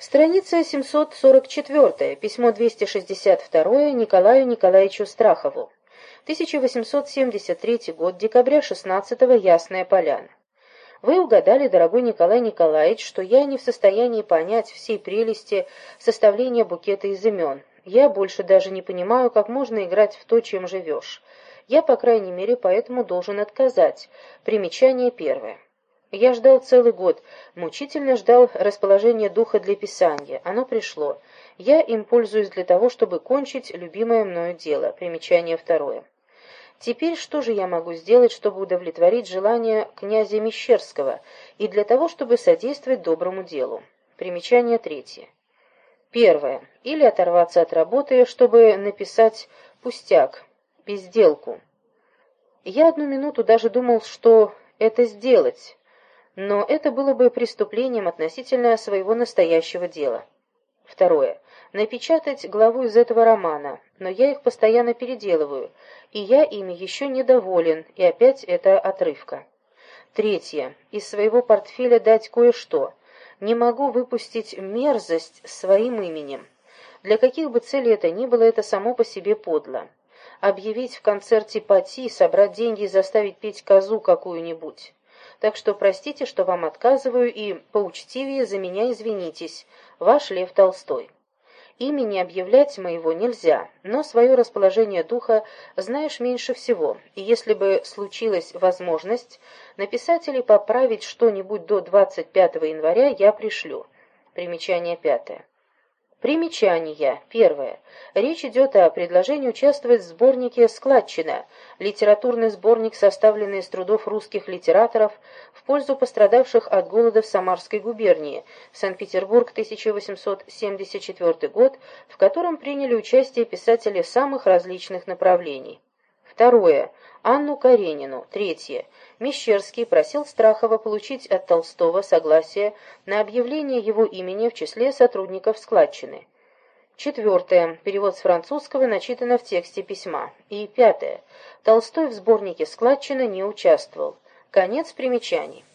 Страница 744, письмо 262 Николаю Николаевичу Страхову. 1873 год, декабря 16 -го, Ясная Поляна. Вы угадали, дорогой Николай Николаевич, что я не в состоянии понять всей прелести составления букета из имен. Я больше даже не понимаю, как можно играть в то, чем живешь. Я, по крайней мере, поэтому должен отказать. Примечание первое. Я ждал целый год, мучительно ждал расположения духа для писания. Оно пришло. Я им пользуюсь для того, чтобы кончить любимое мною дело. Примечание второе. Теперь что же я могу сделать, чтобы удовлетворить желание князя Мещерского и для того, чтобы содействовать доброму делу? Примечание третье. Первое. Или оторваться от работы, чтобы написать пустяк, безделку. Я одну минуту даже думал, что это сделать, но это было бы преступлением относительно своего настоящего дела. Второе. Напечатать главу из этого романа, но я их постоянно переделываю, и я ими еще недоволен, и опять это отрывка. Третье. Из своего портфеля дать кое-что. Не могу выпустить мерзость своим именем. Для каких бы целей это ни было, это само по себе подло. Объявить в концерте пати, собрать деньги и заставить петь козу какую-нибудь. Так что простите, что вам отказываю, и поучтивее за меня извинитесь. Ваш Лев Толстой. Имени объявлять моего нельзя, но свое расположение духа знаешь меньше всего, и если бы случилась возможность написать или поправить что-нибудь до 25 января, я пришлю. Примечание пятое. Примечания. Первое. Речь идет о предложении участвовать в сборнике «Складчина», литературный сборник, составленный из трудов русских литераторов в пользу пострадавших от голода в Самарской губернии, Санкт-Петербург, 1874 год, в котором приняли участие писатели самых различных направлений. Второе. Анну Каренину. Третье. Мещерский просил Страхова получить от Толстого согласие на объявление его имени в числе сотрудников складчины. Четвертое. Перевод с французского начитано в тексте письма. И пятое. Толстой в сборнике складчина не участвовал. Конец примечаний.